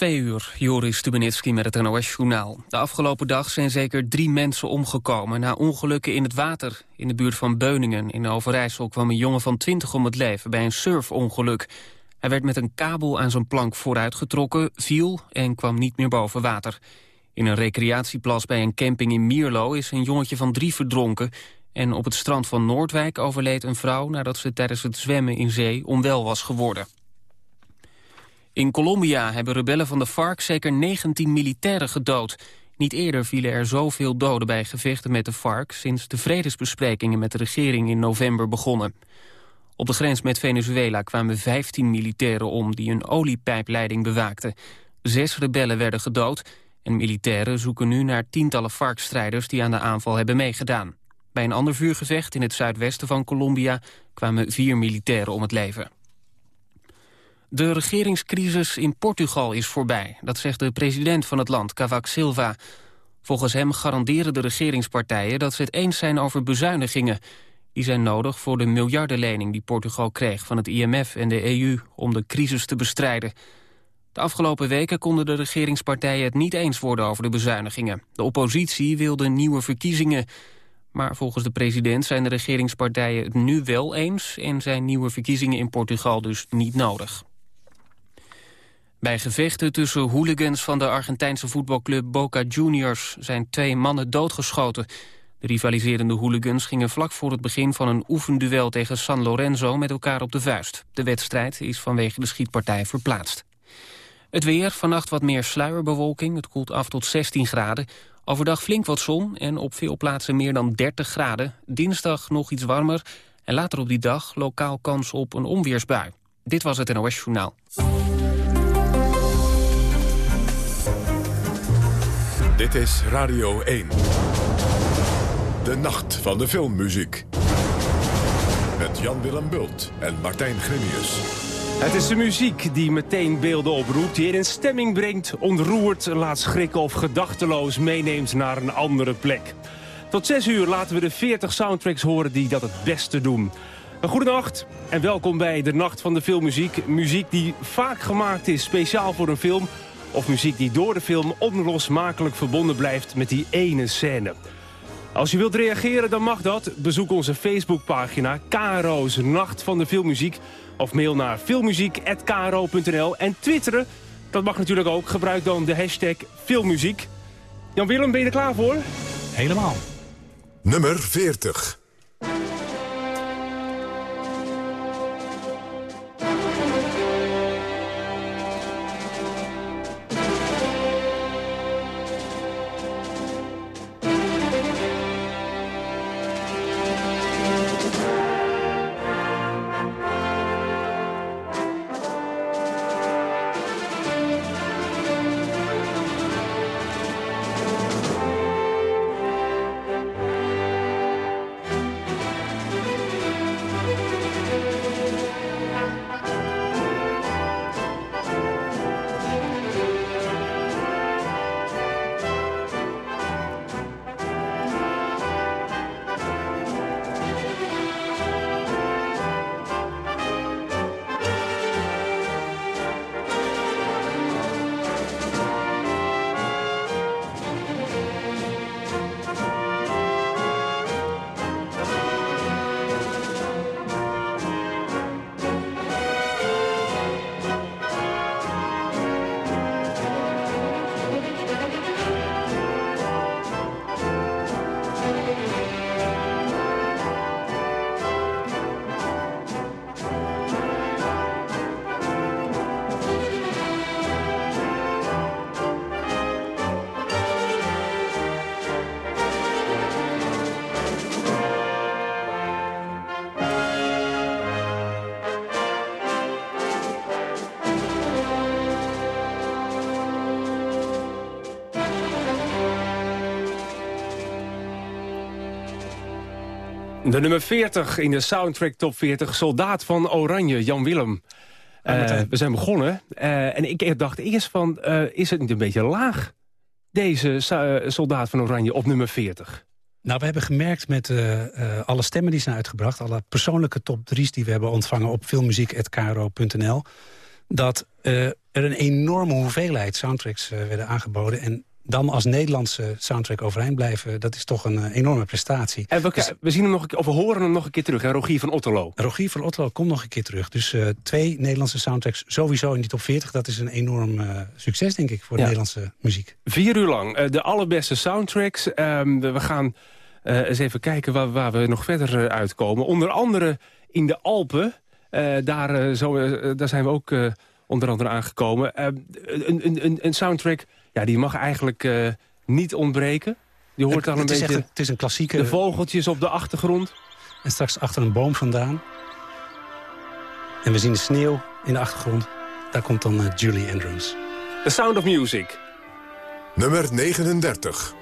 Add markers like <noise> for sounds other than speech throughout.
Twee uur, Joris Stubenitski met het NOS-journaal. De afgelopen dag zijn zeker drie mensen omgekomen... na ongelukken in het water. In de buurt van Beuningen in Overijssel kwam een jongen van 20 om het leven... bij een surfongeluk. Hij werd met een kabel aan zijn plank vooruitgetrokken, viel... en kwam niet meer boven water. In een recreatieplas bij een camping in Mierlo... is een jongetje van drie verdronken... en op het strand van Noordwijk overleed een vrouw... nadat ze tijdens het zwemmen in zee onwel was geworden. In Colombia hebben rebellen van de FARC zeker 19 militairen gedood. Niet eerder vielen er zoveel doden bij gevechten met de FARC... sinds de vredesbesprekingen met de regering in november begonnen. Op de grens met Venezuela kwamen 15 militairen om... die een oliepijpleiding bewaakten. Zes rebellen werden gedood... en militairen zoeken nu naar tientallen FARC-strijders... die aan de aanval hebben meegedaan. Bij een ander vuurgevecht in het zuidwesten van Colombia... kwamen vier militairen om het leven. De regeringscrisis in Portugal is voorbij. Dat zegt de president van het land, Cavaco Silva. Volgens hem garanderen de regeringspartijen dat ze het eens zijn over bezuinigingen. Die zijn nodig voor de miljardenlening die Portugal kreeg van het IMF en de EU om de crisis te bestrijden. De afgelopen weken konden de regeringspartijen het niet eens worden over de bezuinigingen. De oppositie wilde nieuwe verkiezingen. Maar volgens de president zijn de regeringspartijen het nu wel eens... en zijn nieuwe verkiezingen in Portugal dus niet nodig. Bij gevechten tussen hooligans van de Argentijnse voetbalclub Boca Juniors zijn twee mannen doodgeschoten. De rivaliserende hooligans gingen vlak voor het begin van een oefenduel tegen San Lorenzo met elkaar op de vuist. De wedstrijd is vanwege de schietpartij verplaatst. Het weer, vannacht wat meer sluierbewolking, het koelt af tot 16 graden. Overdag flink wat zon en op veel plaatsen meer dan 30 graden. Dinsdag nog iets warmer en later op die dag lokaal kans op een onweersbui. Dit was het NOS Journaal. Dit is Radio 1. De nacht van de filmmuziek. Met Jan-Willem Bult en Martijn Grimius. Het is de muziek die meteen beelden oproept, die in stemming brengt, ontroert, laat schrikken of gedachteloos meeneemt naar een andere plek. Tot 6 uur laten we de 40 soundtracks horen die dat het beste doen. Een goedenacht en welkom bij de Nacht van de Filmmuziek. Muziek die vaak gemaakt is speciaal voor een film of muziek die door de film onlosmakelijk verbonden blijft met die ene scène. Als je wilt reageren, dan mag dat. Bezoek onze Facebookpagina KRO's Nacht van de Filmmuziek... of mail naar filmmuziek.kro.nl. En twitteren, dat mag natuurlijk ook. Gebruik dan de hashtag Filmmuziek. Jan-Willem, ben je er klaar voor? Helemaal. Nummer 40. De nummer 40 in de soundtrack top 40, Soldaat van Oranje, Jan Willem. Uh, we zijn begonnen uh, en ik dacht eerst van, uh, is het niet een beetje laag, deze Soldaat van Oranje op nummer 40? Nou, we hebben gemerkt met alle stemmen die zijn uitgebracht... alle persoonlijke top 3's die we hebben ontvangen op filmmuziek.kro.nl... dat er een enorme hoeveelheid soundtracks werden aangeboden. En dan als Nederlandse soundtrack overeind blijven... dat is toch een enorme prestatie. En we, dus- we, zien hem nog, of we horen hem nog een keer terug, hè? Rogier van Otterlo. Rogier van Otterlo komt nog een keer terug. Dus twee Nederlandse soundtracks sowieso in die top 40. Dat is een enorm succes, denk ik, voor de Nederlandse muziek. Vier uur lang, de allerbeste soundtracks. Ehm, we gaan eens even kijken waar, waar we nog verder uitkomen. Onder andere in de Alpen... Daar, zo, daar zijn we ook onder andere aangekomen. een, een, een, soundtrack ja, die mag eigenlijk niet ontbreken. Die hoort dan een het beetje... Een, het is een klassieke... De vogeltjes op de achtergrond. En straks achter een boom vandaan. En we zien de sneeuw in de achtergrond. Daar komt dan Julie Andrews. The Sound of Music. Nummer 39.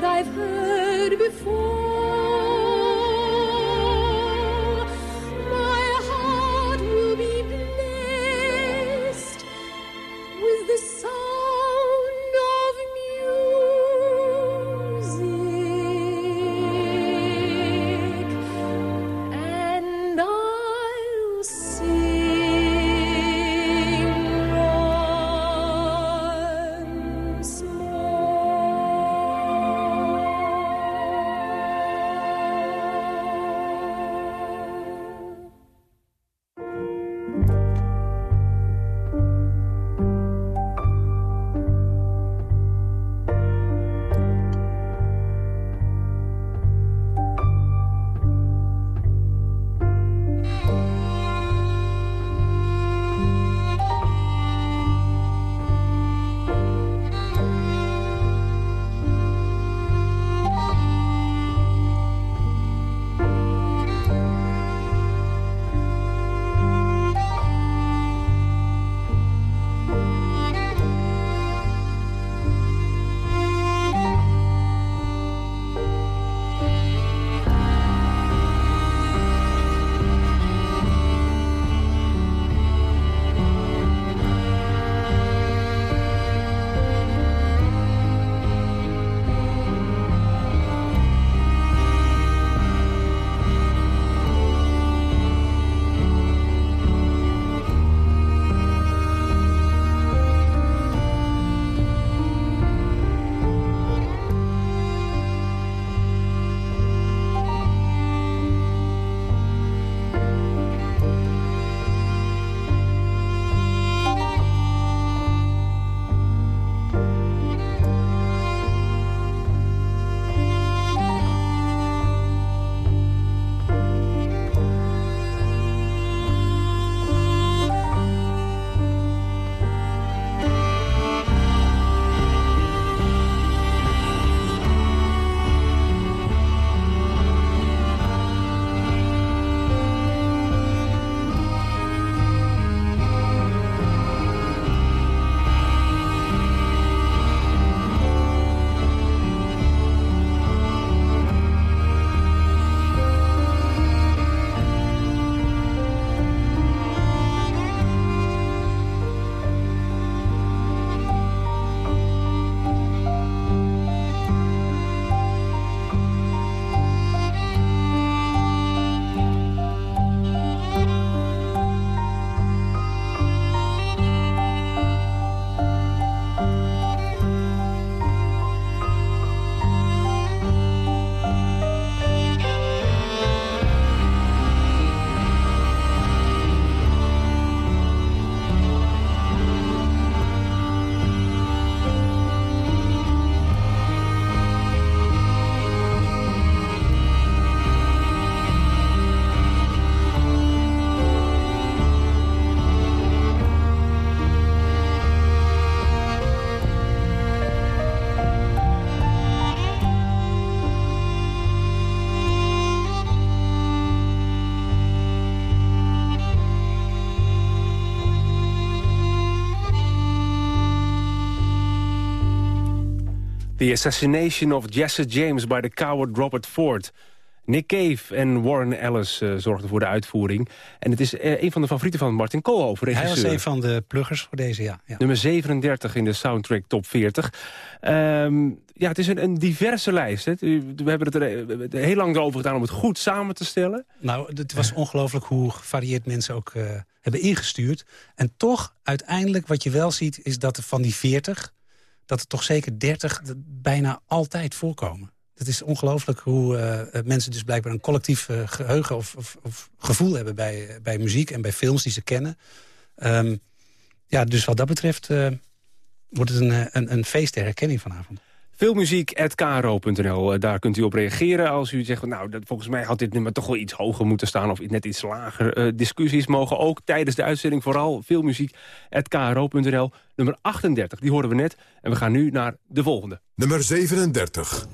what I've heard before. The Assassination of Jesse James by the Coward Robert Ford. Nick Cave en Warren Ellis uh, zorgden voor de uitvoering. En het is uh, een van de favorieten van Martin Koolhoven, regisseur. Hij was een van de pluggers voor deze, ja. ja. Nummer 37 in de soundtrack top 40. Um, ja, het is een, een diverse lijst. Hè. We hebben het er heel lang over gedaan om het goed samen te stellen. Nou, het was ongelooflijk hoe gevarieerd mensen ook uh, hebben ingestuurd. En toch, uiteindelijk, wat je wel ziet, is dat er van die 40... dat er toch zeker 30 bijna altijd voorkomen. Het is ongelooflijk hoe uh, mensen dus blijkbaar een collectief uh, geheugen of, of, of, gevoel hebben bij, bij muziek en bij films die ze kennen. Um, ja, dus wat dat betreft wordt het een, een, een feest der herkenning vanavond. Filmmuziek.kro.nl, daar kunt u op reageren als u zegt... nou, dat, volgens mij had dit nummer toch wel iets hoger moeten staan... of net iets lager. Uh, discussies mogen ook tijdens de uitzending vooral filmmuziek.kro.nl. Nummer 38, die horen we net. En we gaan nu naar de volgende. Nummer 37.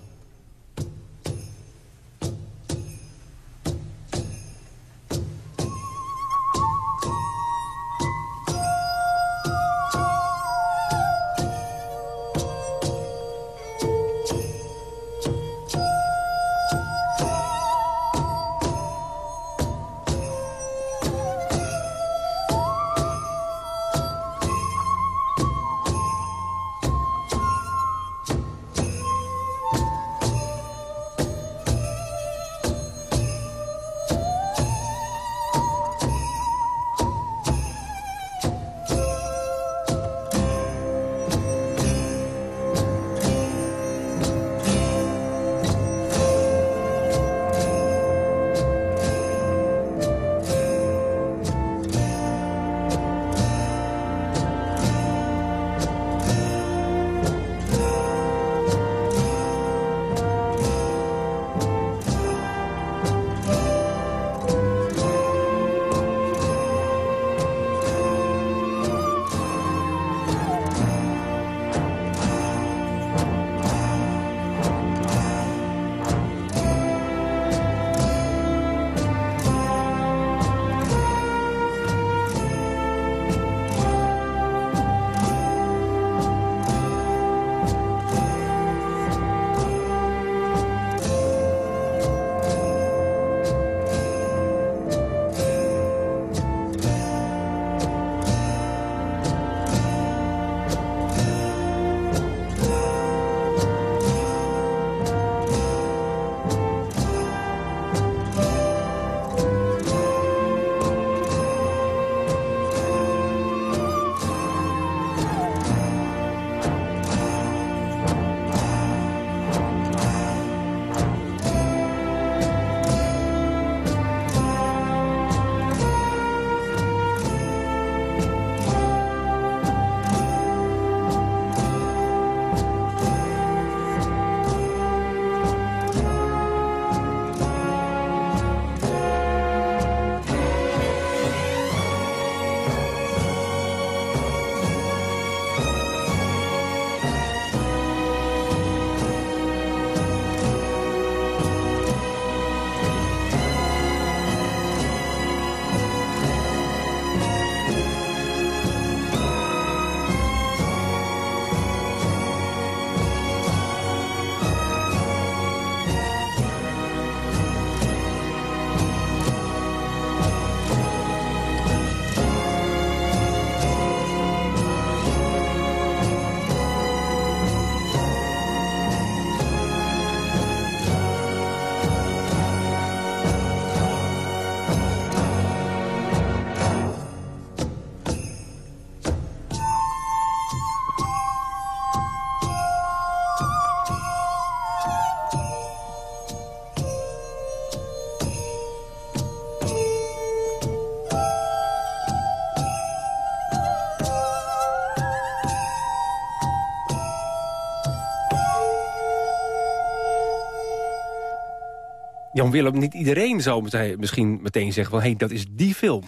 Jan Willem, niet iedereen zou misschien meteen zeggen van... hé, hey, dat is die film.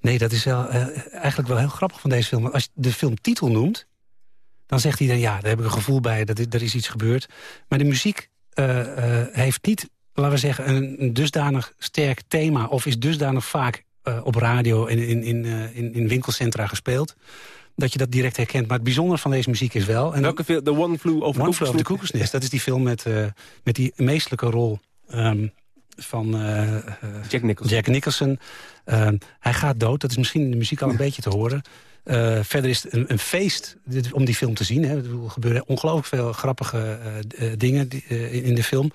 Nee, dat is wel, uh, eigenlijk wel heel grappig van deze film. Als je de filmtitel noemt, dan zegt iedereen... ja, daar heb ik een gevoel bij, dat er is iets gebeurd. Maar de muziek uh, uh, heeft niet, laten we zeggen... Een, een, dusdanig sterk thema... of is dusdanig vaak op radio en in, in, in, in winkelcentra gespeeld... dat je dat direct herkent. Maar het bijzondere van deze muziek is wel... En Welke film? The One Flew Over One the Cuckoo's Nest. Dat is die film met, uh, met die meestelijke rol um, van uh, Jack Nicholson. Jack Nicholson. Um, hij gaat dood. Dat is misschien in de muziek al een beetje te horen. Uh, verder is het een, een feest om die film te zien. Hè. Er gebeuren ongelooflijk veel grappige dingen die, in de film.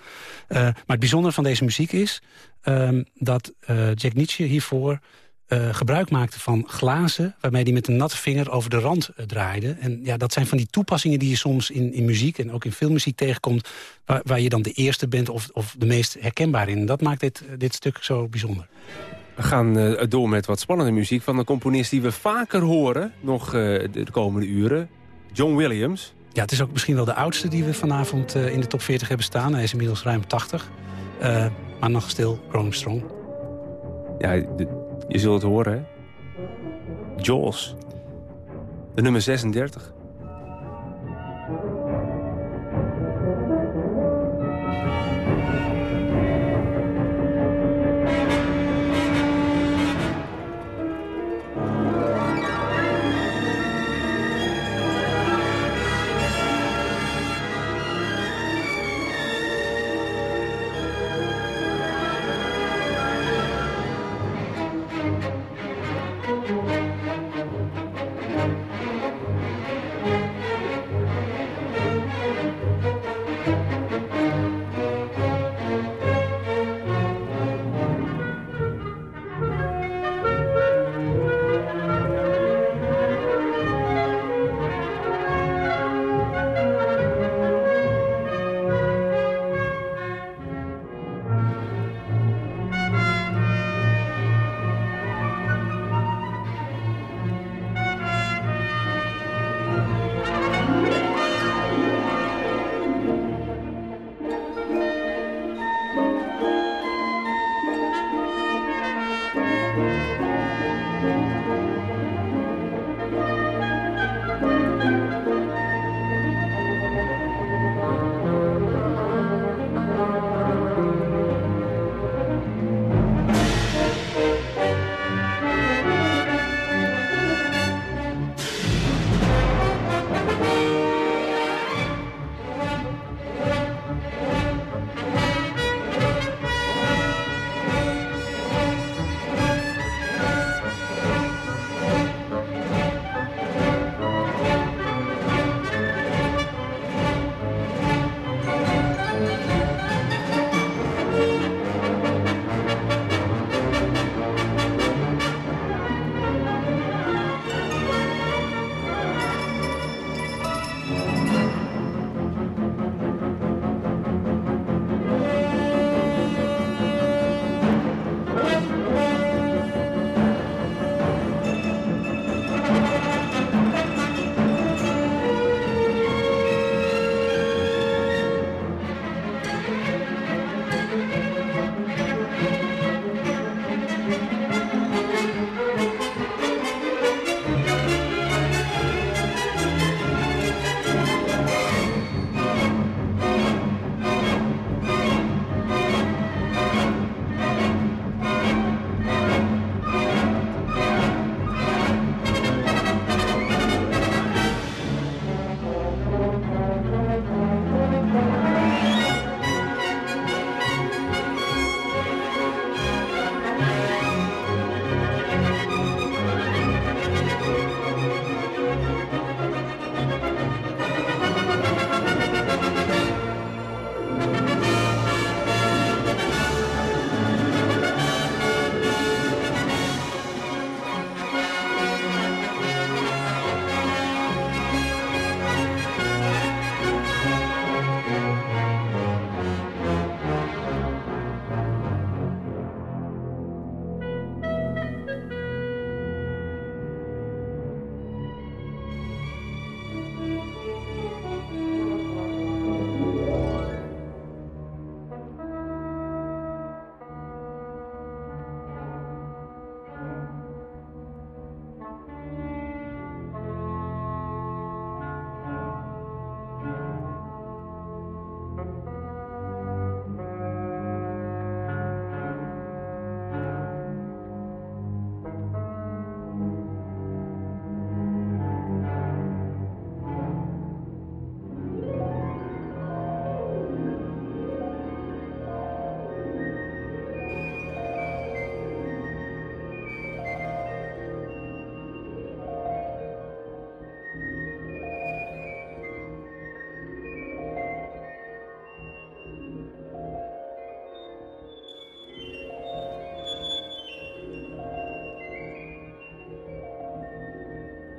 maar het bijzondere van deze muziek is... Um, dat Jack Nietzsche hiervoor uh, gebruik maakte van glazen... waarmee hij met een natte vinger over de rand uh, draaide. En ja, dat zijn van die toepassingen die je soms in, in muziek... en ook in filmmuziek tegenkomt... waar, waar je dan de eerste bent of, of de meest herkenbaar in. Dat maakt dit, dit stuk zo bijzonder. We gaan uh, door met wat spannende muziek van een componist... die we vaker horen, nog de, de, komende uren. John Williams. Ja, het is ook misschien wel de oudste die we vanavond in de top 40 hebben staan. Hij is inmiddels ruim 80. maar nog stil growing strong. Ja, de, je zult het horen, hè? Jaws. De nummer 36.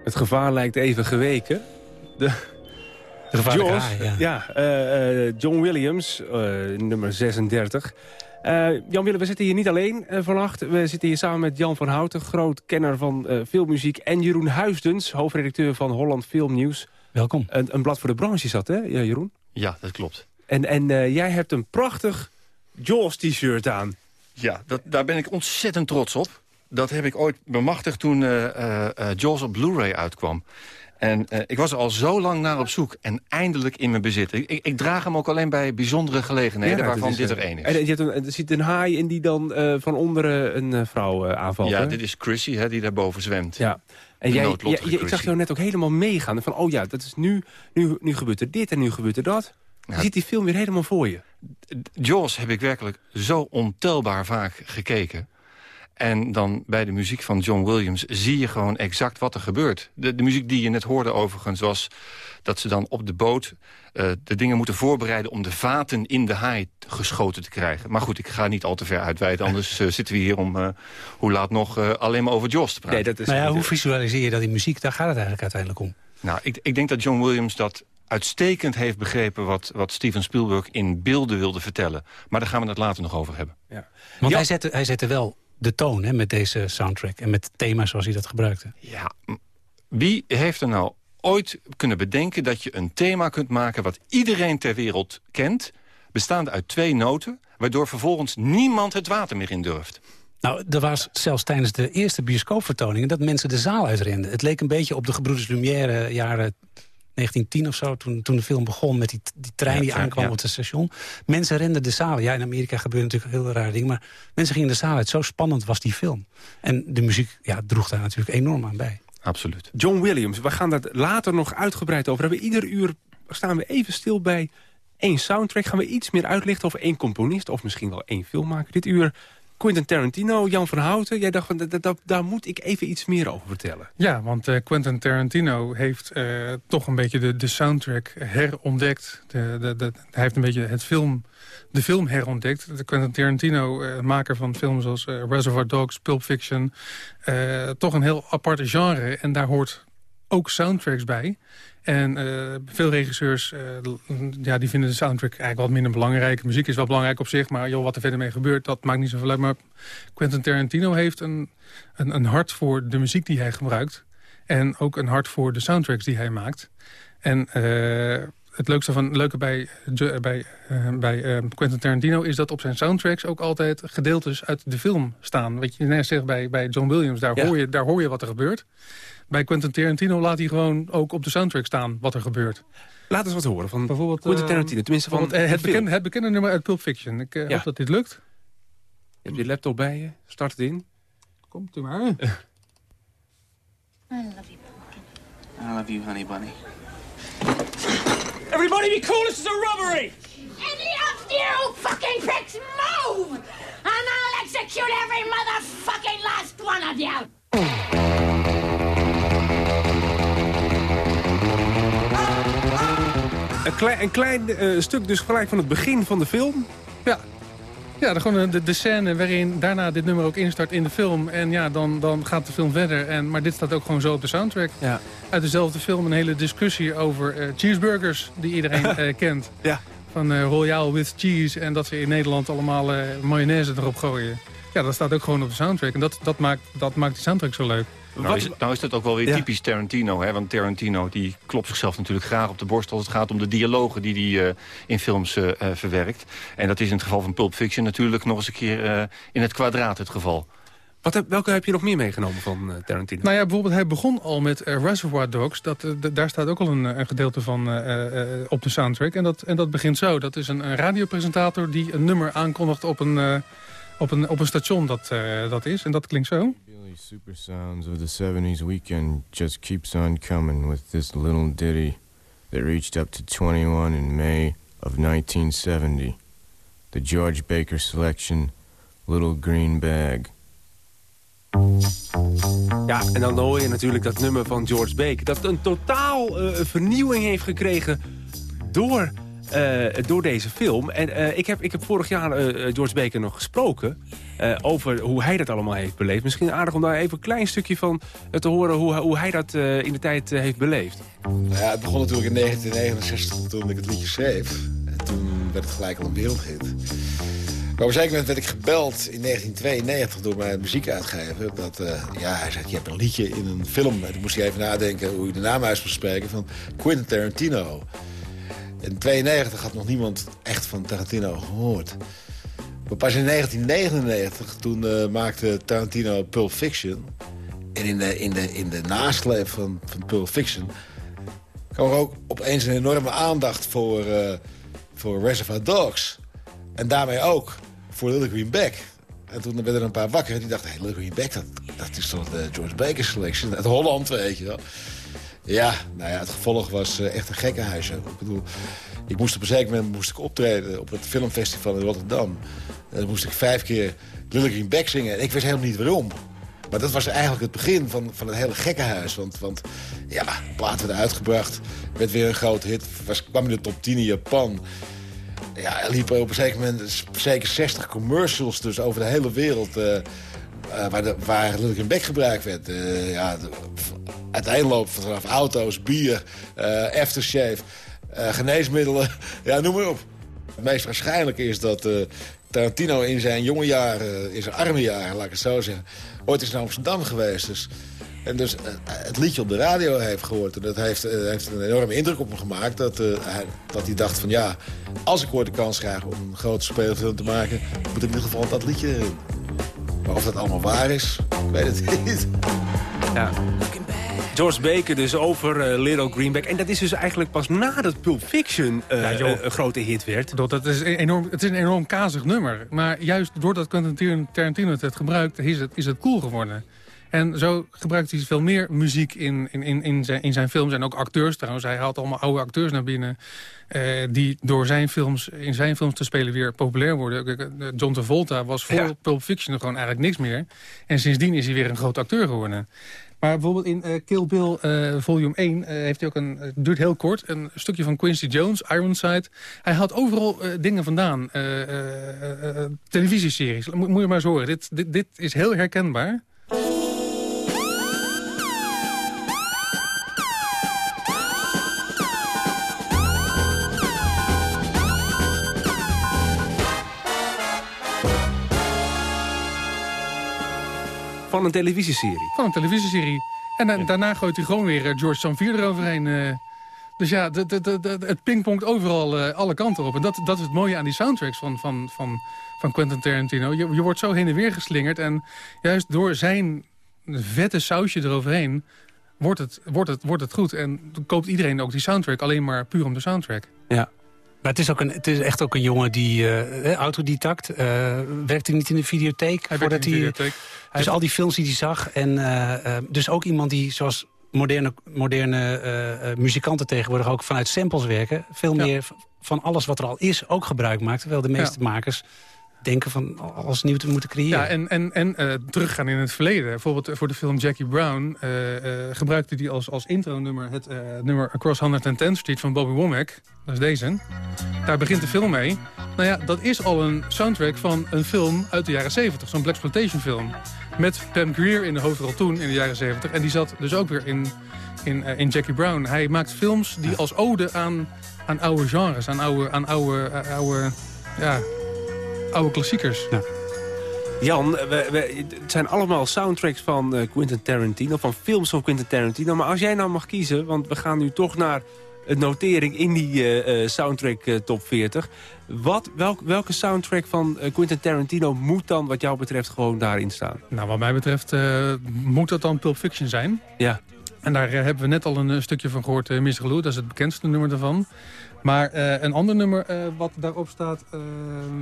Het gevaar lijkt even geweken. De, De Jaws, ja. ja, eh, eh, John Williams, eh, nummer 36. Eh, Jan Willem, we zitten hier niet alleen eh, vannacht. We zitten hier samen met Jan van Houten, groot kenner van eh, filmmuziek. En Jeroen Huisdens, hoofdredacteur van Holland Filmnieuws. Welkom. Een, een blad voor de branche is dat, hè, Ja, Jeroen? Ja, dat klopt. En, en eh, jij hebt een prachtig Jaws-t-shirt aan. Ja, dat, daar ben ik ontzettend trots op. Dat heb ik ooit bemachtigd toen eh, Jaws op Blu-ray uitkwam. En ik was er al zo lang naar op zoek en eindelijk in mijn bezit. Ik, ik, draag hem ook alleen bij bijzondere gelegenheden, Ja, waarvan is, dit er één is. En je hebt een, er zit een haai in die dan van onderen een vrouw aanvalt. ja, hè? dit is Chrissy, hè, die daarboven zwemt. Ja. En jij, jij- ik zag jou net ook helemaal meegaan. Van, oh ja, dat is nu, nu, nu gebeurt er dit en nu gebeurt er dat. Je ziet die film weer helemaal voor je. Jaws heb ik werkelijk zo ontelbaar vaak gekeken. En dan bij de muziek van John Williams zie je gewoon exact wat er gebeurt. De, de muziek die je net hoorde overigens was dat ze dan op de boot... eh, de dingen moeten voorbereiden om de vaten in de haai geschoten te krijgen. Maar goed, ik ga niet al te ver uitweiden. Anders eh, zitten we hier om, eh, hoe laat nog, eh, alleen maar over Jaws te praten. Nee, dat is ja, niet- hoe visualiseer je dat in muziek? Daar gaat het eigenlijk uiteindelijk om. Nou, ik, ik denk dat John Williams dat uitstekend heeft begrepen... Wat, wat Steven Spielberg in beelden wilde vertellen. Maar daar gaan we het later nog over hebben. ja. Want Ja. hij, zette, hij zette wel de toon hè, met deze soundtrack. En met het thema zoals hij dat gebruikte. Ja, wie heeft er nou ooit kunnen bedenken dat je een thema kunt maken... wat iedereen ter wereld kent, bestaande uit twee noten... waardoor vervolgens niemand het water meer in durft? Nou, er was zelfs tijdens de eerste bioscoopvertoningen... dat mensen de zaal uitrenden. Het leek een beetje op de Gebroeders Lumière jaren 1910 of zo... toen, toen de film begon met die, die trein die aankwam ja. op het station. Mensen renden de zaal. Ja, in Amerika gebeuren natuurlijk heel rare dingen... maar mensen gingen de zaal uit. Zo spannend was die film. En de muziek ja, droeg daar natuurlijk enorm aan bij. Absoluut. John Williams, we gaan daar later nog uitgebreid over hebben. Ieder uur staan we even stil bij één soundtrack. Gaan we iets meer uitlichten over één componist... of misschien wel één filmmaker. Dit uur Quentin Tarantino, Jan van Houten. Jij dacht, van, dat, daar moet ik even iets meer over vertellen. Ja, want eh, Quentin Tarantino heeft eh, toch een beetje de, de soundtrack herontdekt. De, de, hij heeft een beetje het film, de film herontdekt. De Quentin Tarantino, eh, maker van films als Reservoir Dogs, Pulp Fiction... toch een heel apart genre en daar hoort ook soundtracks bij. En eh, veel regisseurs eh, ja, die vinden de soundtrack eigenlijk wat minder belangrijk. Muziek is wel belangrijk op zich, maar joh, wat er verder mee gebeurt... dat maakt niet zoveel uit. Maar Quentin Tarantino heeft een, een, een hart voor de muziek die hij gebruikt. En ook een hart voor de soundtracks die hij maakt. En eh, het leukste van, leuke bij, bij, bij Quentin Tarantino... is dat op zijn soundtracks ook altijd gedeeltes uit de film staan. Wat je net zegt bij, bij John Williams, daar, Ja. hoor je, daar hoor je wat er gebeurt. Bij Quentin Tarantino laat hij gewoon ook op de soundtrack staan wat er gebeurt. Laat eens wat horen van Bijvoorbeeld, Quentin eh, Tarantino. Tenminste van Bijvoorbeeld, eh, het, de film. bekende, het bekende nummer uit Pulp Fiction. Ik eh, Ja. hoop dat dit lukt. Je hebt je laptop bij je, start het in. Komt u maar. <laughs> I love you, pumpkin. I love you, honey bunny. Everybody be cool, this is a robbery! Any of you fucking pricks move! And I'll execute every motherfucking last one of you! Een klein, een klein eh, stuk dus gelijk van het begin van de film. Ja. Ja, de, gewoon de, de scène waarin daarna dit nummer ook instart in de film. En ja, dan, dan gaat de film verder. En, maar dit staat ook gewoon zo op de soundtrack. Ja. Uit dezelfde film een hele discussie over eh, cheeseburgers die iedereen <laughs> eh, kent. Ja. Van eh Royale with cheese en dat ze in Nederland allemaal eh, mayonaise erop gooien. Ja, dat staat ook gewoon op de soundtrack. En dat, dat, maakt, dat maakt die soundtrack zo leuk. Nou is, nou is dat ook wel weer Ja. typisch Tarantino. Hè? Want Tarantino die klopt zichzelf natuurlijk graag op de borst... als het gaat om de dialogen die hij eh, in films eh, eh, verwerkt. En dat is in het geval van Pulp Fiction natuurlijk nog eens een keer eh, in het kwadraat het geval. Wat heb, welke heb je nog meer meegenomen van Tarantino? Nou ja, bijvoorbeeld hij begon al met Reservoir Dogs. Dat, daar staat ook al een, een gedeelte van eh, eh, op de soundtrack. En dat, en dat begint zo. Dat is een, een radiopresentator die een nummer aankondigt op een, eh, op een, op een station dat, eh, dat is. En dat klinkt zo. Super sounds of the 70s weekend just keeps on coming with this little ditty that reached up to 21 in May of 1970. The George Baker selection, Little Green Bag. Ja, en dan hoor je natuurlijk dat nummer van George Baker. Dat een totaal eh, vernieuwing heeft gekregen door door deze film. En ik, heb, ik heb vorig jaar George Baker nog gesproken... over hoe hij dat allemaal heeft beleefd. Misschien aardig om daar even een klein stukje van te horen... hoe, hoe hij dat in de tijd heeft beleefd. Nou ja, het begon natuurlijk in 1969 toen ik het liedje schreef. En toen werd het gelijk al een wereldhit. Maar op een zeker moment werd ik gebeld in 1992 door mijn muziekuitgever. Dat, ja, hij zei, je hebt een liedje in een film. En toen moest hij even nadenken hoe je de naam uit moest spreken van Quentin Tarantino. In 92 had nog niemand echt van Tarantino gehoord. Maar pas in 1999, toen uh, maakte Tarantino Pulp Fiction. En in de, in de, in de nasleep van, van Pulp Fiction... kwam er ook opeens een enorme aandacht voor, uh, voor Reservoir Dogs. En daarmee ook voor Little Green Back. En toen werden er een paar wakker en die dachten... Hey, Little Green Back, dat, dat is toch de George Baker Selection. Het Holland, weet je wel. Ja, nou ja, het gevolg was uh, echt een gekkenhuis. Ik bedoel, ik moest op een zeker moment moest ik optreden op het filmfestival in Rotterdam. En dan moest ik vijf keer Green Back zingen. En ik wist helemaal niet waarom. Maar dat was eigenlijk het begin van, van het hele gekkenhuis. Want, want ja, platen werden uitgebracht. Werd weer een grote hit. Was, kwam in de top 10 in Japan. Ja, er liepen op een zeker moment zeker 60 commercials dus over de hele wereld... Uh, uh, waar, de, waar Little Back gebruikt werd. Uh, ja, vanaf auto's, bier, aftershave, geneesmiddelen. <laughs> ja, noem maar op. Het meest waarschijnlijke is dat Tarantino in zijn jonge jaren, in zijn arme jaren, laat ik het zo zeggen... ooit is naar Amsterdam geweest. Dus en dus uh, het liedje op de radio heeft gehoord. En dat heeft, uh, heeft een enorme indruk op hem gemaakt. Dat, uh, hij, dat hij dacht van ja, als ik ooit de kans krijg om een grote speelfilm te maken... moet ik in ieder geval dat liedje erin. Maar of dat allemaal waar is, ik weet het <laughs> niet. Ja. George Baker dus over uh, Little Greenback. En dat is dus eigenlijk pas nadat Pulp Fiction uh, ja, joh, een grote hit werd. Dat, is enorm, het is een enorm kazig nummer. Maar juist doordat Quentin Tarantino het gebruikt, is het, is het cool geworden. En zo gebruikt hij veel meer muziek in, in, in, in, zijn, in zijn films. En ook acteurs trouwens. Hij haalt allemaal oude acteurs naar binnen. Uh, die door zijn films, in zijn films te spelen weer populair worden. Eh, John Travolta was voor ja. Pulp Fiction gewoon eigenlijk niks meer. En sindsdien is hij weer een groot acteur geworden. Maar bijvoorbeeld in uh, Kill Bill uh, volume 1 uh, heeft hij ook een, het duurt heel kort, een stukje van Quincy Jones, Ironside. Hij haalt overal dingen vandaan, televisieseries. Moet, moet je maar eens horen, dit, dit, dit is heel herkenbaar. Van een televisieserie? Van een televisieserie. En dan, daarna gooit hij gewoon weer George Sanvier eroverheen. Uh, dus ja, de, de, de, het pingpongt overal uh, alle kanten op. En dat, dat is het mooie aan die soundtracks van, van, van, van Quentin Tarantino. Je, je wordt zo heen en weer geslingerd. En juist door zijn vette sausje eroverheen wordt het, wordt het, wordt het goed. En koopt iedereen ook die soundtrack alleen maar puur om de soundtrack. Ja. Maar het is, ook een, het is echt ook een jongen die uh, autodidact. Uh, werkte niet in de videotheek. Hij voordat in de videotheek. Hij, dus al die films die hij zag. En uh, dus ook iemand die, zoals moderne, moderne muzikanten tegenwoordig... ook vanuit samples werken. Veel ja. meer van alles wat er al is ook gebruik maakt. Terwijl de meeste ja. makers denken van alles nieuw te moeten creëren. Ja, en, en, en uh, teruggaan in het verleden. Bijvoorbeeld voor de film Jackie Brown uh, uh, gebruikte hij als, als intro-nummer het nummer Across 110th Street van Bobby Womack. Dat is deze. Daar begint de film mee. Nou ja, dat is al een soundtrack van een film uit de jaren 70. Zo'n Blaxploitation film. Met Pam Grier in de hoofdrol toen in de jaren 70. En die zat dus ook weer in, in, in Jackie Brown. Hij maakt films die als ode aan, aan oude genres, aan oude, aan oude, oude ja, oude klassiekers. Ja. Jan, we, we, het zijn allemaal soundtracks van uh, Quentin Tarantino, van films van Quentin Tarantino. Maar als jij nou mag kiezen, want we gaan nu toch naar een notering in die uh, uh, soundtrack top 40. Wat, welk, welke soundtrack van Quentin Tarantino moet dan wat jou betreft gewoon daarin staan? Nou, wat mij betreft moet dat dan Pulp Fiction zijn. Ja. En daar hebben we net al een stukje van gehoord, uh. Glue. Dat is het bekendste nummer daarvan. Maar uh, een ander nummer uh, wat daarop staat, uh,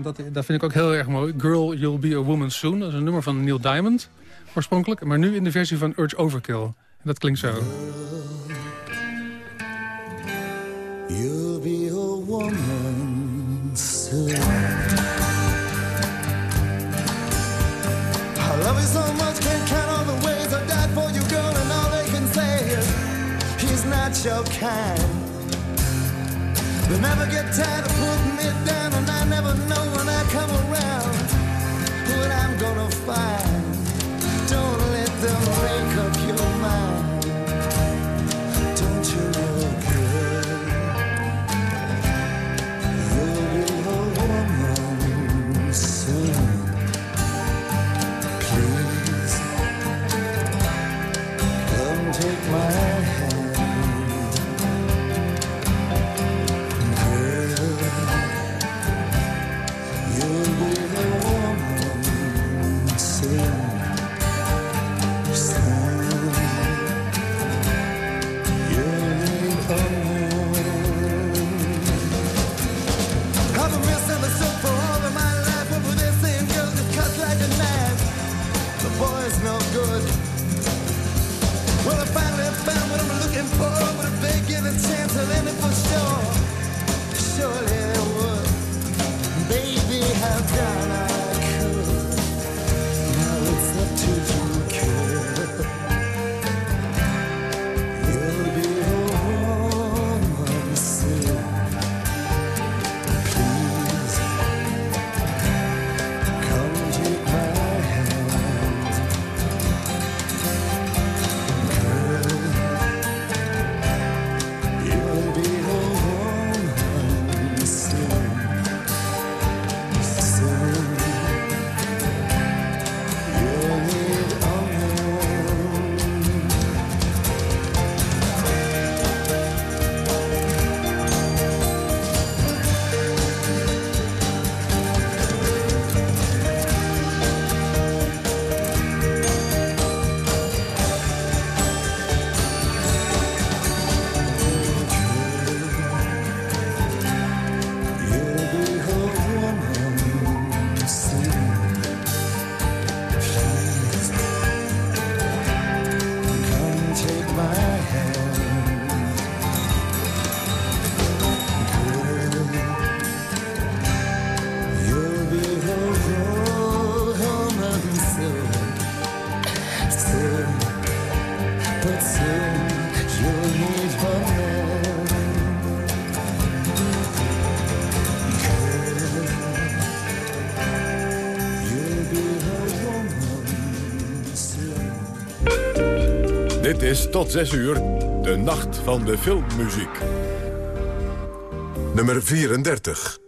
dat, dat vind ik ook heel erg mooi. Girl, You'll Be a Woman Soon. Dat is een nummer van Neil Diamond, oorspronkelijk. Maar nu in de versie van Urge Overkill. En dat klinkt zo. You'll be a woman soon. I love you so much, can't count all the ways I died for you, girl. And all they can say is, he's not your kind. They never get tired of putting me down, and I never know when I come around what I'm gonna find. Don't let them rain. Tot 6 uur, de nacht van de filmmuziek. Nummer 34.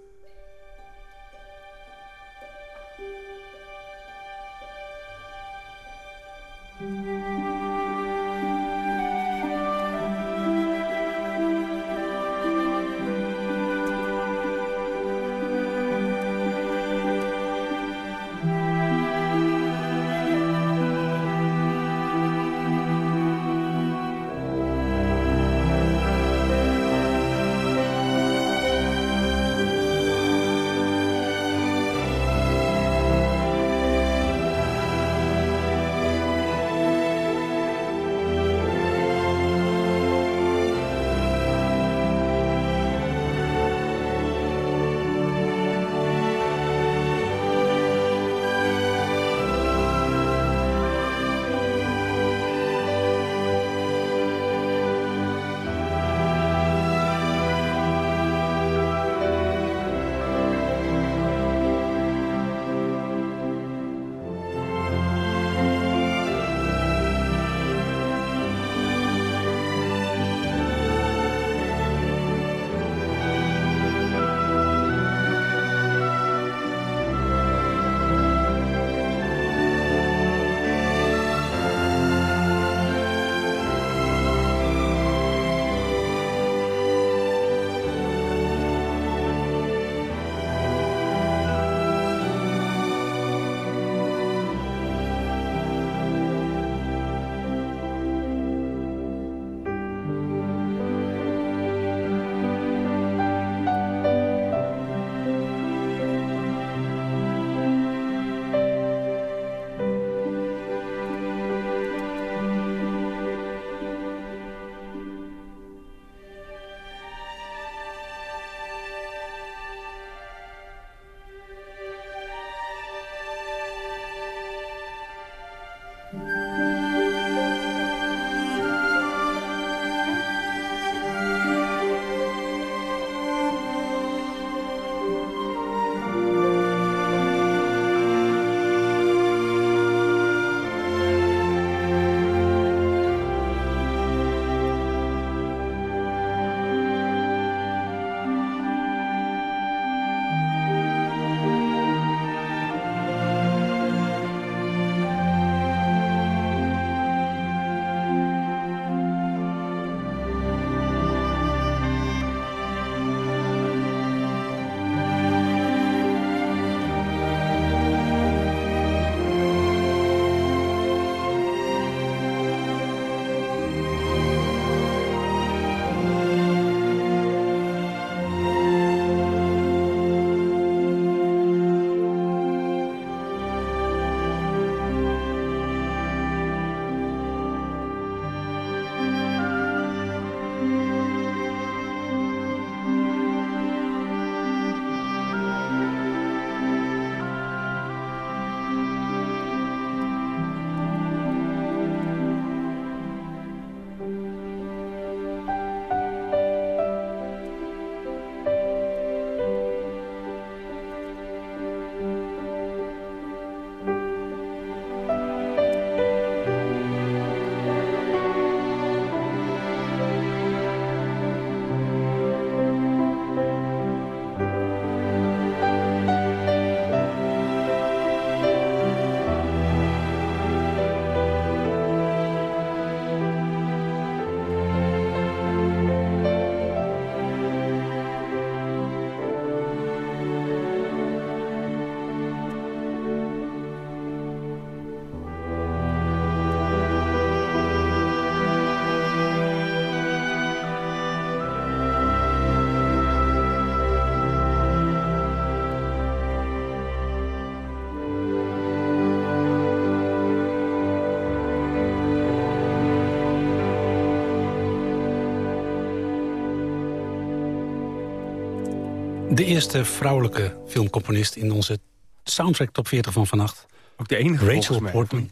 De eerste vrouwelijke filmcomponist in onze soundtrack top 40 van vannacht. Ook de enige Rachel. Portman.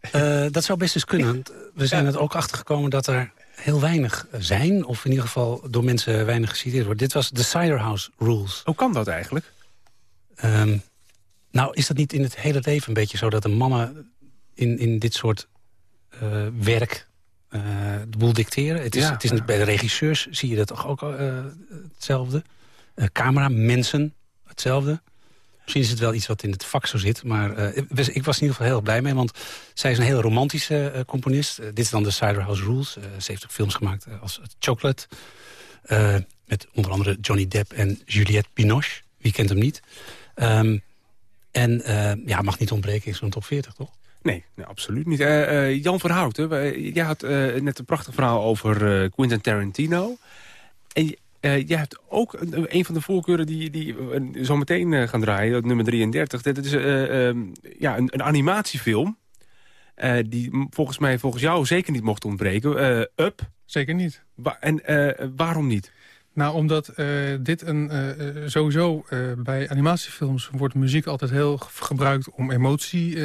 Eh, dat zou best eens kunnen. We zijn er ook achtergekomen dat er heel weinig zijn. Of in ieder geval door mensen weinig geciteerd wordt. Dit was de Cider House Rules. Hoe kan dat eigenlijk? Ehm, nou, is dat niet in het hele leven een beetje zo... dat de mannen in, in dit soort eh, werk eh, de boel dicteren? Het is, Ja, het is. Bij de regisseurs zie je dat toch ook hetzelfde? Eh camera, mensen, hetzelfde. Misschien is het wel iets wat in het vak zo zit. Maar eh, ik was- in ieder geval heel blij mee. Want zij is een hele romantische eh, componist. Dit is dan de Cider House Rules. Ze heeft ook films gemaakt als Chocolate. Met onder andere Johnny Depp en Juliette Binoche. Wie kent hem niet? Ehm, en ja, mag niet ontbreken in zo'n top 40, toch? Nee, nee absoluut niet. Jan Verhouten, jij had net een prachtig verhaal over Quentin Tarantino. En eh, jij hebt ook een, een van de voorkeuren die, die we zo meteen eh, gaan draaien, dat nummer 33. Dat is eh, ehm, ja, een, een animatiefilm. die volgens mij volgens jou zeker niet mocht ontbreken. Up. Zeker niet. Wa- en waarom niet? Nou, omdat dit een... sowieso bij animatiefilms wordt muziek altijd heel ge- gebruikt... om emotie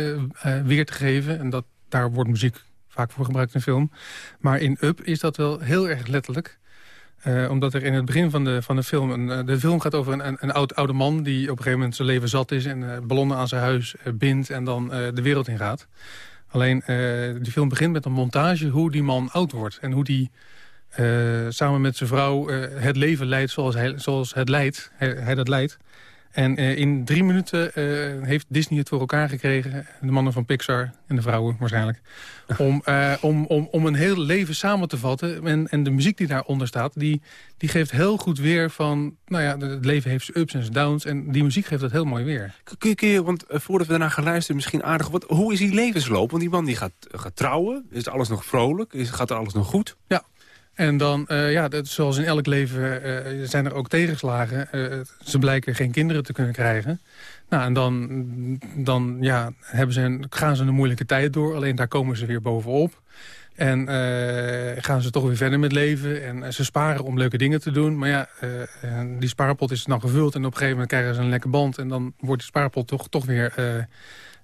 weer te geven. En dat, daar wordt muziek vaak voor gebruikt in film. Maar in Up is dat wel heel erg letterlijk. Eh, omdat er in het begin van de, van de film... Een, eh, de film gaat over een, een, oud, oude man... die op een gegeven moment zijn leven zat is... en eh, ballonnen aan zijn huis bindt en dan de wereld ingaat. Alleen, eh die film begint met een montage hoe die man oud wordt. En hoe die samen met zijn vrouw het leven leidt zoals hij, zoals het leidt, hij, hij dat leidt. En eh, in drie minuten eh, heeft Disney het voor elkaar gekregen... de mannen van Pixar en de vrouwen waarschijnlijk... <laughs> om, eh, om, om, om een heel leven samen te vatten. En, en de muziek die daaronder staat, die, die geeft heel goed weer van... nou ja, het leven heeft zijn ups en zijn downs... en die muziek geeft dat heel mooi weer. Kun je, kun je want voordat we daarna gaan luisteren, misschien aardig... Wat, hoe is die levensloop? Want die man die gaat, gaat trouwen. Is alles nog vrolijk? Is, gaat er alles nog goed? Ja. En dan, eh, ja, dat, zoals in elk leven eh, zijn er ook tegenslagen. Eh, ze blijken geen kinderen te kunnen krijgen. Nou, en dan, dan ja, hebben ze gaan ze een moeilijke tijd door. Alleen daar komen ze weer bovenop. En eh, gaan ze toch weer verder met leven. En eh, ze sparen om leuke dingen te doen. Maar ja, eh, die spaarpot is dan gevuld. En op een gegeven moment krijgen ze een lekker band. En dan wordt die spaarpot toch, toch weer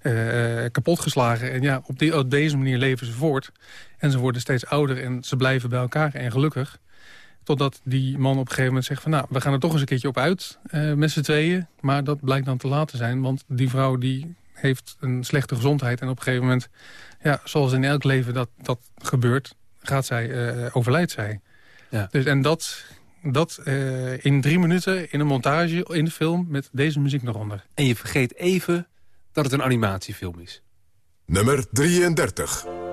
eh, kapotgeslagen. En ja, op, die, op deze manier leven ze voort. En ze worden steeds ouder en ze blijven bij elkaar en gelukkig. Totdat die man op een gegeven moment zegt van... nou, we gaan er toch eens een keertje op uit eh, met z'n tweeën. Maar dat blijkt dan te laat te zijn. Want die vrouw die heeft een slechte gezondheid. En op een gegeven moment, ja, zoals in elk leven dat, dat gebeurt... gaat zij, eh, overlijdt zij. Ja. Dus, en dat, dat eh, in drie minuten in een montage in de film... met deze muziek nog onder. En je vergeet even dat het een animatiefilm is. Nummer 33.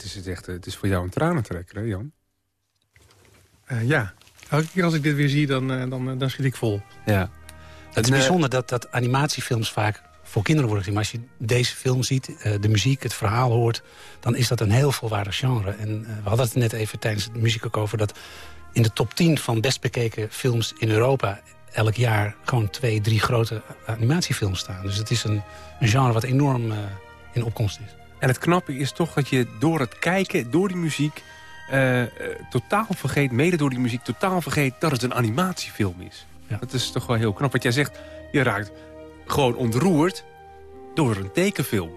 Moment is het echt het is voor jou een tranentrekker, hè Jan? Uh, ja, elke keer als ik dit weer zie, dan, uh, dan, dan schiet ik vol. Ja. Het is bijzonder dat, dat animatiefilms vaak voor kinderen worden gezien. Maar als je deze film ziet, uh, de muziek, het verhaal hoort... dan is dat een heel volwaardig genre. En we hadden het net even tijdens de muziek ook over... dat in de top 10 van best bekeken films in Europa elk jaar gewoon twee, drie grote animatiefilms staan. Dus het is een, een genre wat enorm uh, in opkomst is. En het knappe is toch dat je door het kijken, door die muziek... Uh, uh, totaal vergeet, mede door die muziek, totaal vergeet dat het een animatiefilm is. Ja. Dat is toch wel heel knap. Wat jij zegt, je raakt gewoon ontroerd door een tekenfilm.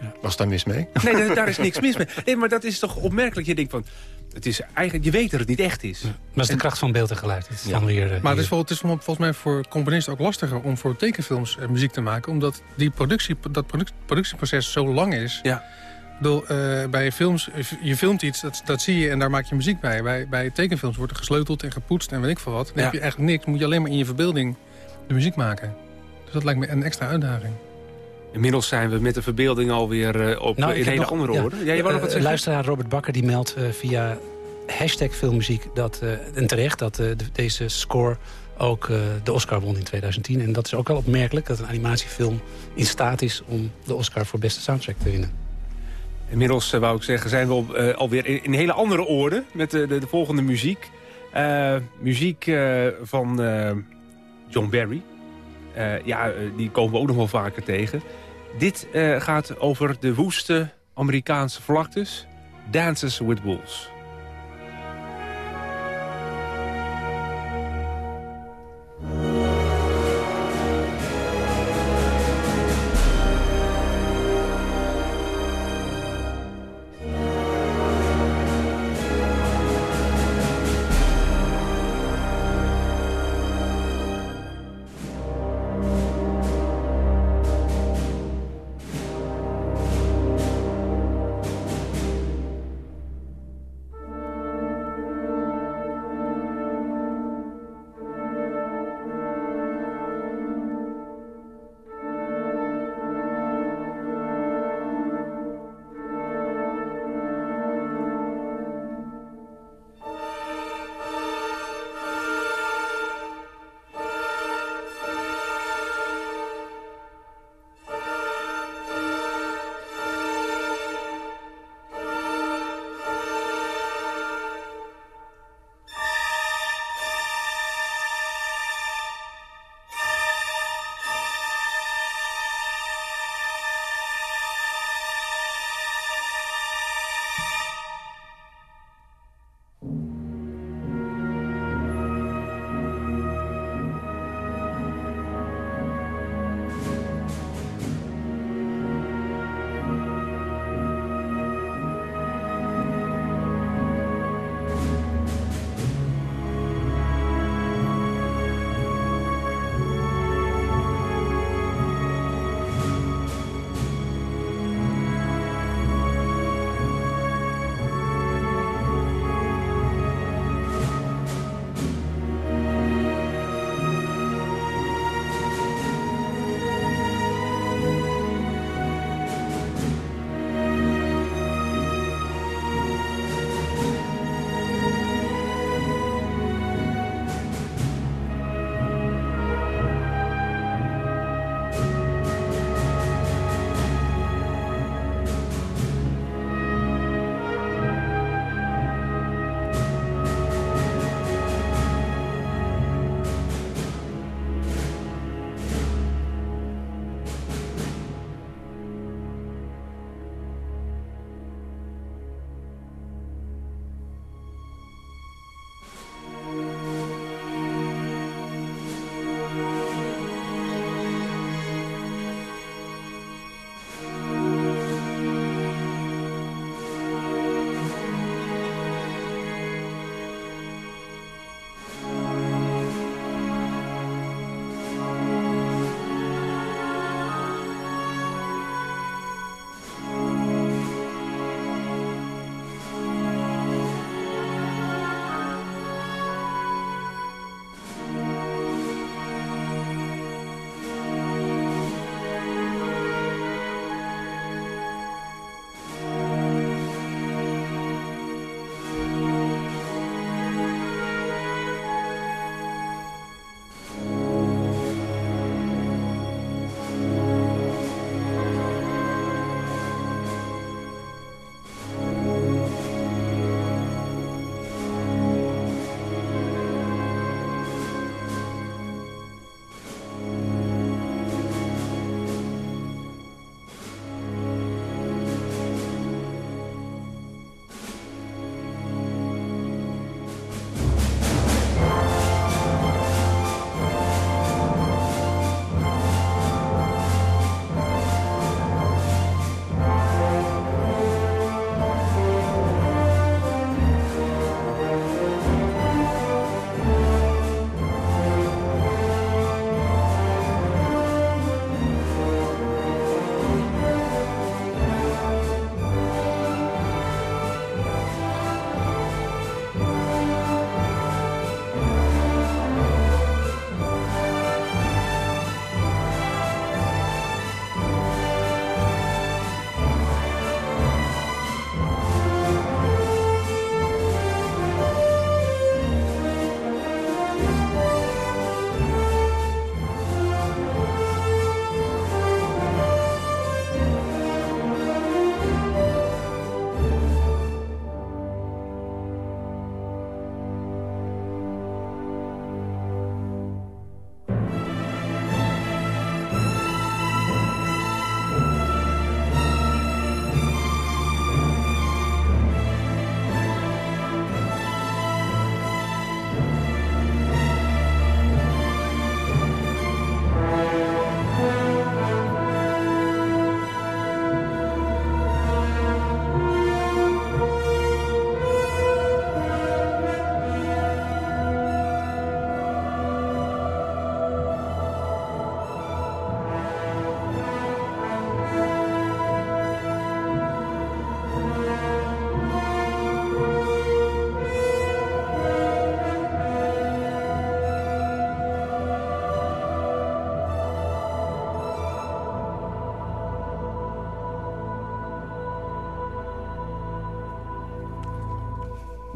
Ja. Was daar mis mee? Nee, daar, daar is niks <laughs> mis mee. Nee, maar dat is toch opmerkelijk. Je denkt van, het is eigenlijk, je weet dat het niet echt is. Ja, maar dat is de kracht van beeld en geluid. Het ja. weer, uh, maar het is, het is volgens mij voor componisten ook lastiger om voor tekenfilms uh, muziek te maken. Omdat die productie, dat produc productieproces zo lang is. Ja. Bedoel, uh, bij films, je filmt iets, dat, dat zie je en daar maak je muziek bij. Bij, bij tekenfilms wordt er gesleuteld en gepoetst en weet ik veel wat. Dan ja. heb je eigenlijk niks, moet je alleen maar in je verbeelding de muziek maken. Dus dat lijkt me een extra uitdaging. Inmiddels zijn we met de verbeelding alweer uh, op nou, in hele andere ja. orde. Ja, je uh, nog wat zeggen? Luisteraar Robert Bakker die meldt uh, via hashtag filmmuziek... Dat, en terecht dat de, deze score ook de Oscar won in 2010. En dat is ook wel opmerkelijk dat een animatiefilm in staat is... om de Oscar voor beste soundtrack te winnen. Inmiddels, wou ik zeggen, zijn we op, alweer in, in hele andere orde... met de, de, de volgende muziek. muziek van John Barry. Uh, ja, uh, die komen we ook nog wel vaker tegen. Dit uh, gaat over de woeste Amerikaanse vlaktes. Dances with Wolves.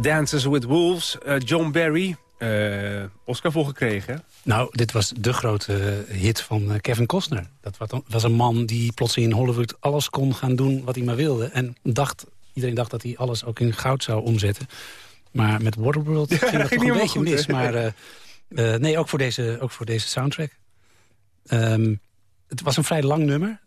Dances with Wolves, eh, John Barry, eh, Oscar voor gekregen. Nou, dit was de grote hit van eh, Kevin Costner. Dat was- een man die plotseling in Hollywood alles kon gaan doen wat hij maar wilde. En dacht, iedereen dacht dat hij alles ook in goud zou omzetten. Maar met Waterworld <laughs> Ja, ging dat ging toch een beetje goed, mis. Maar nee, ook voor deze, ook voor deze soundtrack. Ehm, het was een vrij lang nummer.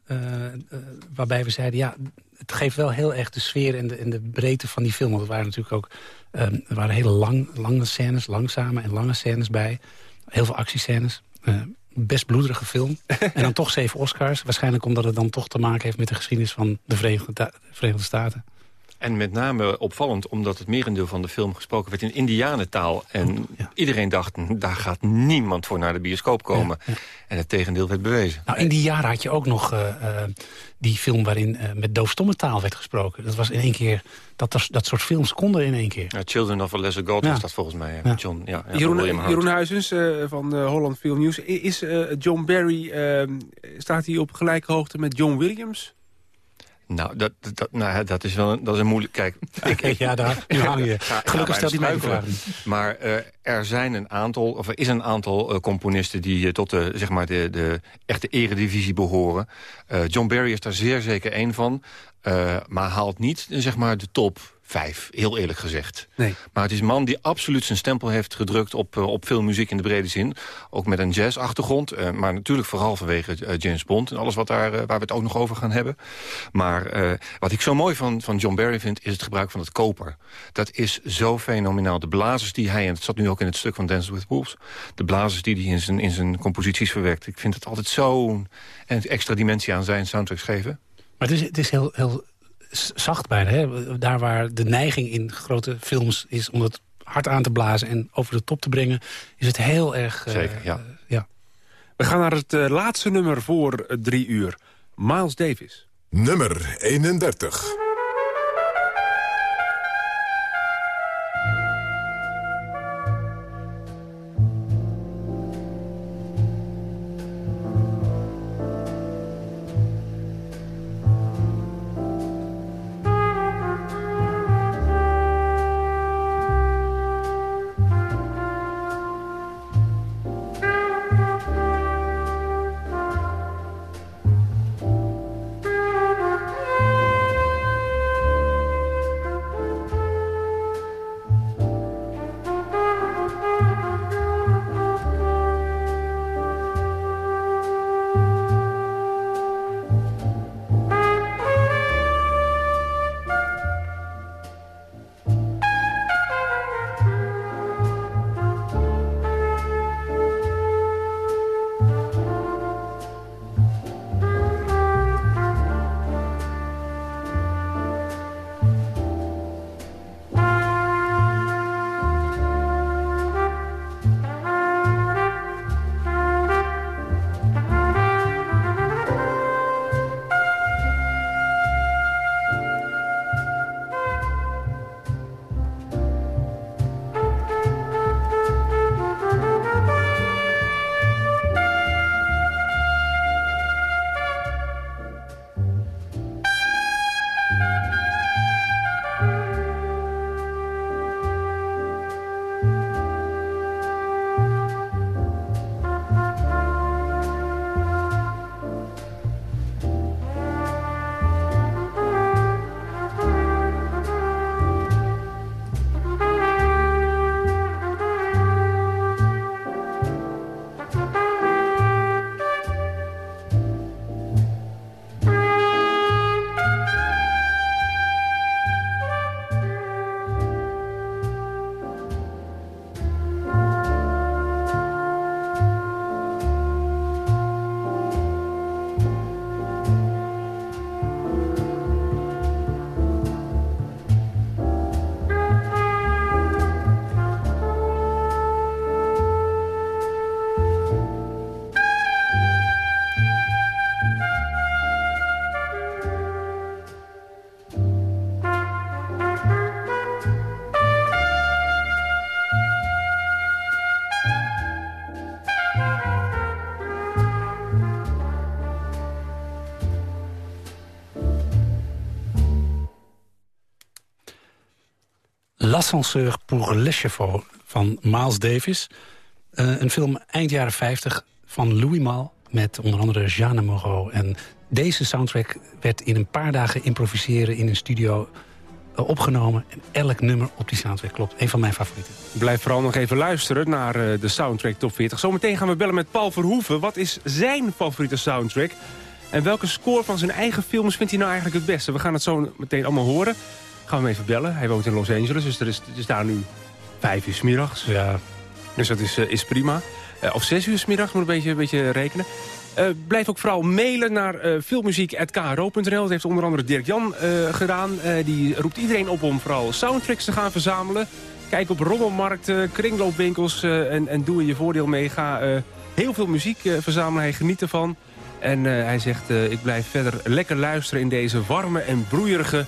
waarbij we zeiden, ja, het geeft wel heel erg de sfeer en de, en de breedte van die film. Want waren natuurlijk ook ehm, er waren hele lang, lange scènes, langzame en lange scènes bij. Heel veel actiescènes. Eh, best bloederige film. <laughs> en dan toch zeven Oscars. Waarschijnlijk omdat het dan toch te maken heeft met de geschiedenis van de Verenigde, Ta- Verenigde Staten. En met name opvallend omdat het merendeel van de film gesproken werd in indianentaal. En iedereen dacht, daar gaat niemand voor naar de bioscoop komen. En het tegendeel werd bewezen. Nou, in die jaren had je ook nog eh, eh, die film waarin eh, met doofstomme taal werd gesproken. Dat was in één keer, dat, dat, dat soort films konden in één keer. Ja, Children of a Lesser God Ja. was dat volgens mij. Ja. John, ja, Jeroen. Jeroen Huizens eh, van eh, Holland Film News. Is eh, John Barry, eh, staat hij op gelijke hoogte met John Williams? Nou, dat, dat, nou, dat is wel een, dat is een moeilijk... Kijk, <laughs> ik, ja, daar, <laughs> nu hang je. Ga- Gelukkig stelt hij mij die struikelen. Maar eh, er zijn een aantal, of er is een aantal eh, componisten... die eh, tot de, zeg maar de, de echte eredivisie behoren. Eh, John Barry is daar zeer zeker één van. maar haalt niet zeg maar, de top vijf, heel eerlijk gezegd. Nee. Maar het is een man die absoluut zijn stempel heeft gedrukt... op, eh, op veel muziek in de brede zin. Ook met een jazz-achtergrond. eh, maar natuurlijk vooral vanwege eh, James Bond... en alles wat daar, waar we het ook nog over gaan hebben. Maar wat ik zo mooi van, van John Barry vind... is het gebruik van het koper. Dat is zo fenomenaal. De blazers die hij... en het zat nu ook in het stuk van Dances with Wolves... de blazers die hij in zijn, in zijn composities verwerkt. Ik vind het altijd zo'n extra dimensie aan zijn soundtracks geven. Maar het is, het is heel, heel zacht bijna. Hè? Daar waar de neiging in grote films is om het hard aan te blazen... en over de top te brengen, is het heel erg... eh, Zeker, ja. ja. We gaan naar het eh, laatste nummer voor eh, drie uur. Miles Davis. Nummer 31. L'ascenseur pour le chevaux van Miles Davis. Uh, een film eind jaren 50 van Louis Mal met onder andere Jeanne Moreau. En deze soundtrack werd in een paar dagen improviseren in een studio uh, opgenomen. En elk nummer op die soundtrack klopt. Een van mijn favorieten. Blijf vooral nog even luisteren naar uh, de soundtrack top 40. Zometeen gaan we bellen met Paul Verhoeven. Wat is zijn favoriete soundtrack? En welke score van zijn eigen films vindt hij nou eigenlijk het beste? We gaan het zo meteen allemaal horen. Gaan we hem even bellen. Hij woont in Los Angeles, dus er is, het is daar nu vijf uur s middags. Ja. Dus dat is, uh, is prima. Uh, of zes uur s middags, moet een beetje, een beetje rekenen. Uh, blijf ook vooral mailen naar uh, filmmuziek.kro.nl. Dat heeft onder andere Dirk-Jan gedaan. die roept iedereen op om vooral soundtracks te gaan verzamelen. Kijk op rommelmarkten, kringloopwinkels en, en doe er je voordeel mee. Ga heel veel muziek verzamelen, hij geniet ervan. En hij zegt, ik blijf verder lekker luisteren in deze warme en broeierige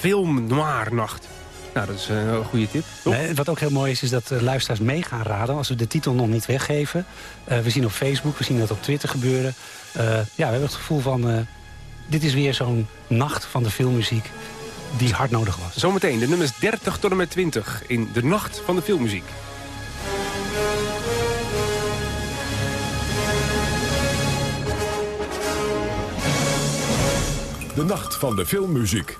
film noir nacht. Nou, dat is een goede tip. Nee, wat ook heel mooi is, is dat uh, luisteraars mee gaan raden... als we de titel nog niet weggeven. Uh, we zien op Facebook, we zien dat op Twitter gebeuren. Uh, ja, we hebben het gevoel van... dit is weer zo'n nacht van de filmmuziek die hard nodig was. Zometeen de nummers 30 tot en met 20 in de nacht van de filmmuziek. De nacht van de filmmuziek